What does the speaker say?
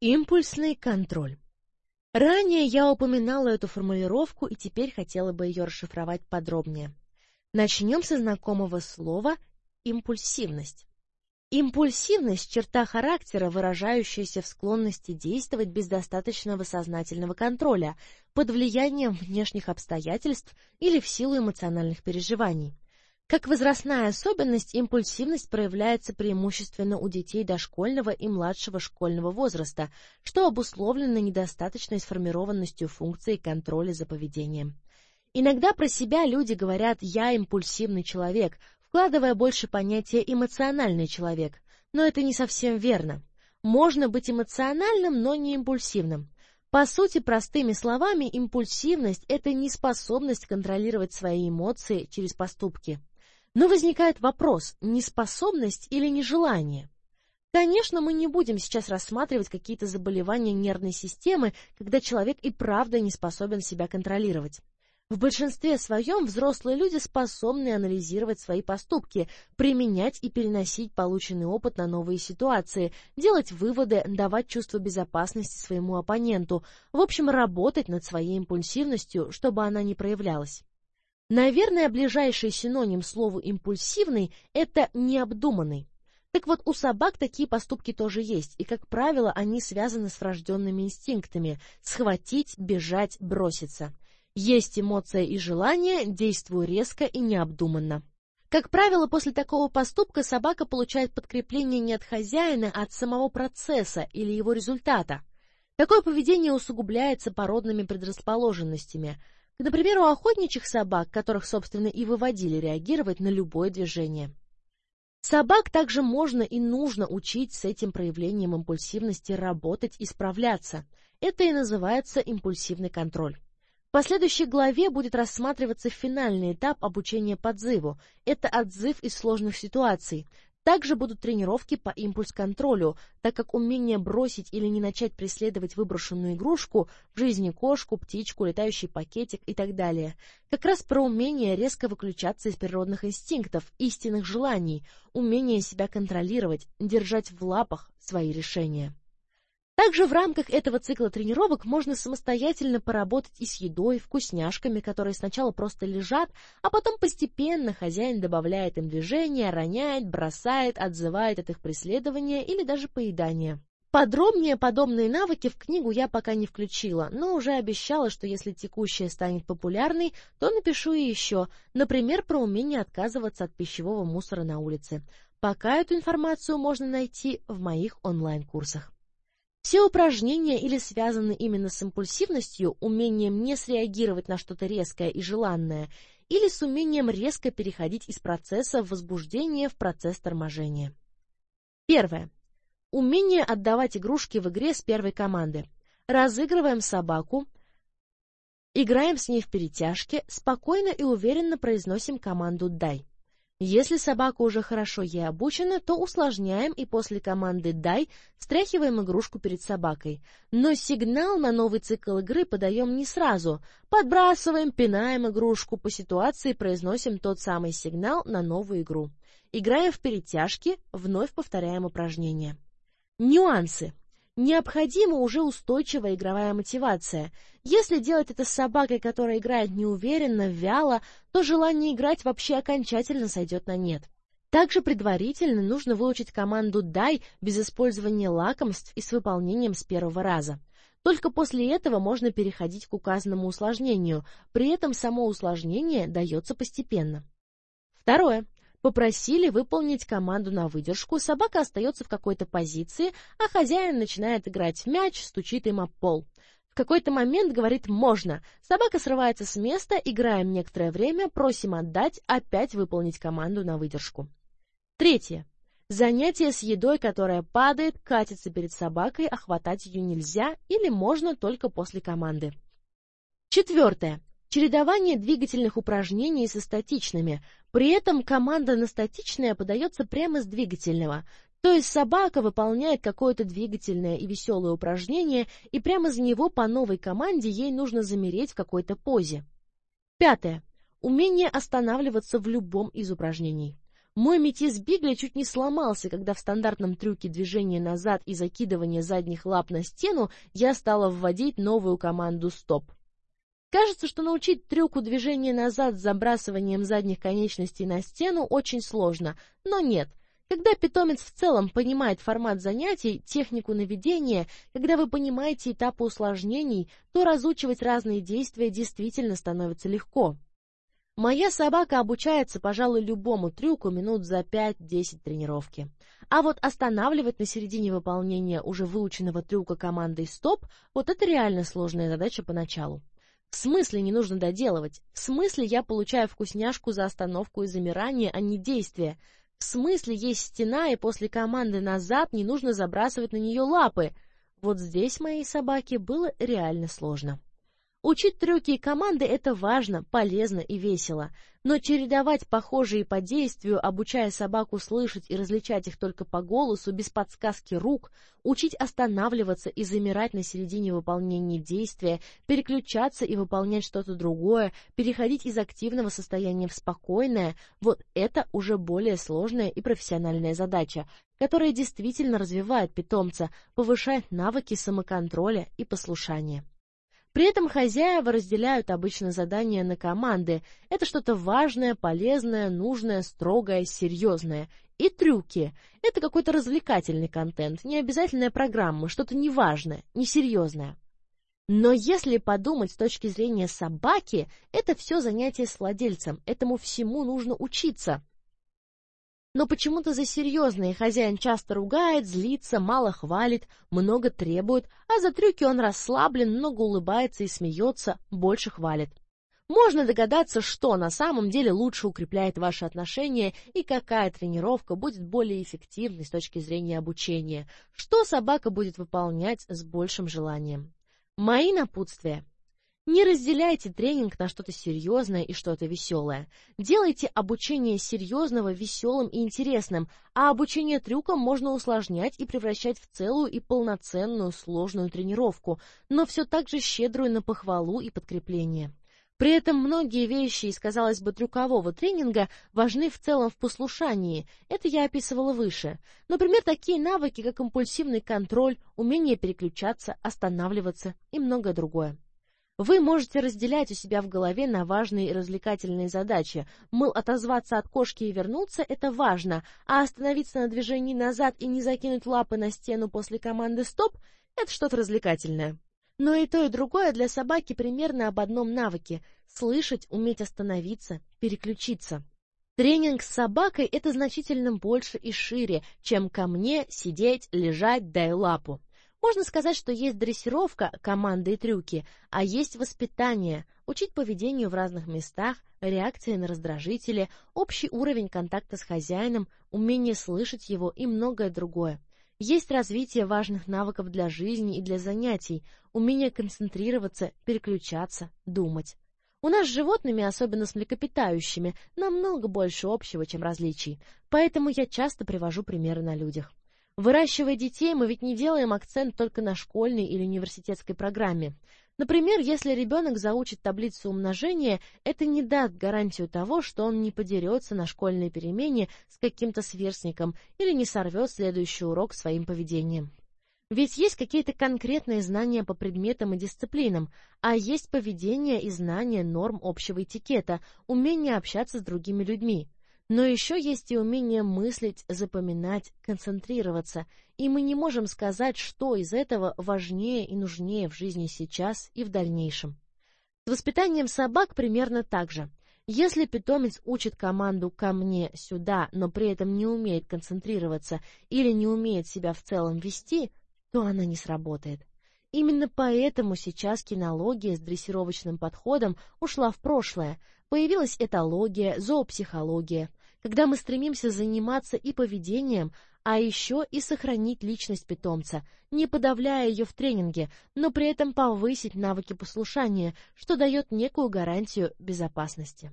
Импульсный контроль. Ранее я упоминала эту формулировку и теперь хотела бы ее расшифровать подробнее. Начнем со знакомого слова «импульсивность». Импульсивность – черта характера, выражающаяся в склонности действовать без достаточного сознательного контроля, под влиянием внешних обстоятельств или в силу эмоциональных переживаний. Как возрастная особенность, импульсивность проявляется преимущественно у детей дошкольного и младшего школьного возраста, что обусловлено недостаточной сформированностью функции контроля за поведением. Иногда про себя люди говорят «я импульсивный человек», вкладывая больше понятия «эмоциональный человек», но это не совсем верно. Можно быть эмоциональным, но не импульсивным. По сути, простыми словами, импульсивность – это неспособность контролировать свои эмоции через поступки. Но возникает вопрос, неспособность или нежелание? Конечно, мы не будем сейчас рассматривать какие-то заболевания нервной системы, когда человек и правда не способен себя контролировать. В большинстве своем взрослые люди способны анализировать свои поступки, применять и переносить полученный опыт на новые ситуации, делать выводы, давать чувство безопасности своему оппоненту, в общем, работать над своей импульсивностью, чтобы она не проявлялась. Наверное, ближайший синоним слову «импульсивный» — это «необдуманный». Так вот, у собак такие поступки тоже есть, и, как правило, они связаны с врожденными инстинктами — схватить, бежать, броситься. Есть эмоция и желание, действую резко и необдуманно. Как правило, после такого поступка собака получает подкрепление не от хозяина, а от самого процесса или его результата. Такое поведение усугубляется породными предрасположенностями — Например, у охотничьих собак, которых, собственно, и выводили реагировать на любое движение. Собак также можно и нужно учить с этим проявлением импульсивности работать и справляться. Это и называется импульсивный контроль. В последующей главе будет рассматриваться финальный этап обучения подзыву. Это отзыв из сложных ситуаций. Также будут тренировки по импульс-контролю, так как умение бросить или не начать преследовать выброшенную игрушку в жизни кошку, птичку, летающий пакетик и так далее. Как раз про умение резко выключаться из природных инстинктов, истинных желаний, умение себя контролировать, держать в лапах свои решения. Также в рамках этого цикла тренировок можно самостоятельно поработать и с едой, вкусняшками, которые сначала просто лежат, а потом постепенно хозяин добавляет им движения, роняет, бросает, отзывает от их преследования или даже поедания. Подробнее подобные навыки в книгу я пока не включила, но уже обещала, что если текущая станет популярной, то напишу и еще, например, про умение отказываться от пищевого мусора на улице. Пока эту информацию можно найти в моих онлайн-курсах. Все упражнения или связаны именно с импульсивностью, умением не среагировать на что-то резкое и желанное, или с умением резко переходить из процесса возбуждения в процесс торможения. Первое. Умение отдавать игрушки в игре с первой команды. Разыгрываем собаку, играем с ней в перетяжке, спокойно и уверенно произносим команду «дай». Если собака уже хорошо ей обучена, то усложняем и после команды «дай» встряхиваем игрушку перед собакой. Но сигнал на новый цикл игры подаем не сразу. Подбрасываем, пинаем игрушку, по ситуации произносим тот самый сигнал на новую игру. Играем в перетяжки, вновь повторяем упражнение. Нюансы. Необходима уже устойчивая игровая мотивация. Если делать это с собакой, которая играет неуверенно, вяло, то желание играть вообще окончательно сойдет на нет. Также предварительно нужно выучить команду «дай» без использования лакомств и с выполнением с первого раза. Только после этого можно переходить к указанному усложнению, при этом само усложнение дается постепенно. Второе. Попросили выполнить команду на выдержку, собака остается в какой-то позиции, а хозяин начинает играть мяч, стучит им об пол. В какой-то момент говорит «можно». Собака срывается с места, играем некоторое время, просим отдать, опять выполнить команду на выдержку. Третье. Занятие с едой, которая падает, катится перед собакой, а хватать ее нельзя или можно только после команды. Четвертое. Чередование двигательных упражнений со статичными. При этом команда на статичное подается прямо с двигательного. То есть собака выполняет какое-то двигательное и веселое упражнение, и прямо из него по новой команде ей нужно замереть в какой-то позе. Пятое. Умение останавливаться в любом из упражнений. Мой метис Бигли чуть не сломался, когда в стандартном трюке движения назад и закидывания задних лап на стену я стала вводить новую команду «Стоп». Кажется, что научить трюку движения назад с забрасыванием задних конечностей на стену очень сложно, но нет. Когда питомец в целом понимает формат занятий, технику наведения, когда вы понимаете этапы усложнений, то разучивать разные действия действительно становится легко. Моя собака обучается, пожалуй, любому трюку минут за 5-10 тренировки. А вот останавливать на середине выполнения уже выученного трюка командой «Стоп» — вот это реально сложная задача поначалу. В смысле не нужно доделывать? В смысле я получаю вкусняшку за остановку и замирание, а не действие? В смысле есть стена, и после команды «назад» не нужно забрасывать на нее лапы? Вот здесь моей собаке было реально сложно. Учить трюки и команды — это важно, полезно и весело. Но чередовать похожие по действию, обучая собаку слышать и различать их только по голосу, без подсказки рук, учить останавливаться и замирать на середине выполнения действия, переключаться и выполнять что-то другое, переходить из активного состояния в спокойное — вот это уже более сложная и профессиональная задача, которая действительно развивает питомца, повышает навыки самоконтроля и послушания. При этом хозяева разделяют обычно задания на команды. Это что-то важное, полезное, нужное, строгое, серьезное. И трюки. Это какой-то развлекательный контент, не обязательная программа, что-то неважное, несерьезное. Но если подумать с точки зрения собаки, это все занятие с владельцем, этому всему нужно учиться. Но почему-то за серьезные хозяин часто ругает, злится, мало хвалит, много требует, а за трюки он расслаблен, много улыбается и смеется, больше хвалит. Можно догадаться, что на самом деле лучше укрепляет ваши отношения и какая тренировка будет более эффективной с точки зрения обучения, что собака будет выполнять с большим желанием. Мои напутствия. Не разделяйте тренинг на что-то серьезное и что-то веселое. Делайте обучение серьезного веселым и интересным, а обучение трюкам можно усложнять и превращать в целую и полноценную сложную тренировку, но все так же щедрую на похвалу и подкрепление. При этом многие вещи из, казалось бы, трюкового тренинга важны в целом в послушании, это я описывала выше. Например, такие навыки, как импульсивный контроль, умение переключаться, останавливаться и многое другое. Вы можете разделять у себя в голове на важные и развлекательные задачи. Мыл, отозваться от кошки и вернуться – это важно, а остановиться на движении назад и не закинуть лапы на стену после команды «стоп» – это что-то развлекательное. Но и то, и другое для собаки примерно об одном навыке – слышать, уметь остановиться, переключиться. Тренинг с собакой – это значительно больше и шире, чем ко мне сидеть, лежать, дай лапу. Можно сказать, что есть дрессировка, команды и трюки, а есть воспитание, учить поведению в разных местах, реакции на раздражители, общий уровень контакта с хозяином, умение слышать его и многое другое. Есть развитие важных навыков для жизни и для занятий, умение концентрироваться, переключаться, думать. У нас с животными, особенно с млекопитающими, намного больше общего, чем различий, поэтому я часто привожу примеры на людях. Выращивая детей, мы ведь не делаем акцент только на школьной или университетской программе. Например, если ребенок заучит таблицу умножения, это не даст гарантию того, что он не подерется на школьной перемене с каким-то сверстником или не сорвет следующий урок своим поведением. Ведь есть какие-то конкретные знания по предметам и дисциплинам, а есть поведение и знание норм общего этикета, умение общаться с другими людьми. Но еще есть и умение мыслить, запоминать, концентрироваться, и мы не можем сказать, что из этого важнее и нужнее в жизни сейчас и в дальнейшем. С воспитанием собак примерно так же. Если питомец учит команду «ко мне», «сюда», но при этом не умеет концентрироваться или не умеет себя в целом вести, то она не сработает. Именно поэтому сейчас кинология с дрессировочным подходом ушла в прошлое, появилась этология, зоопсихология, когда мы стремимся заниматься и поведением, а еще и сохранить личность питомца, не подавляя ее в тренинге, но при этом повысить навыки послушания, что дает некую гарантию безопасности.